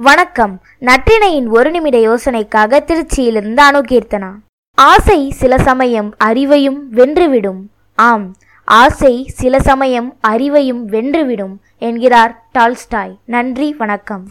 வணக்கம். நற்றினையின் ஒரு நிமிட யோசனைக்காக திருச்சியிலிருந்து அணுகீர்த்தனா ஆசை சில சமயம் அறிவையும் வென்றுவிடும். ஆம் ஆசை சில சமயம் அறிவையும் வென்றுவிடும் என்கிறார் டால்ஸ்டாய். நன்றி வணக்கம்.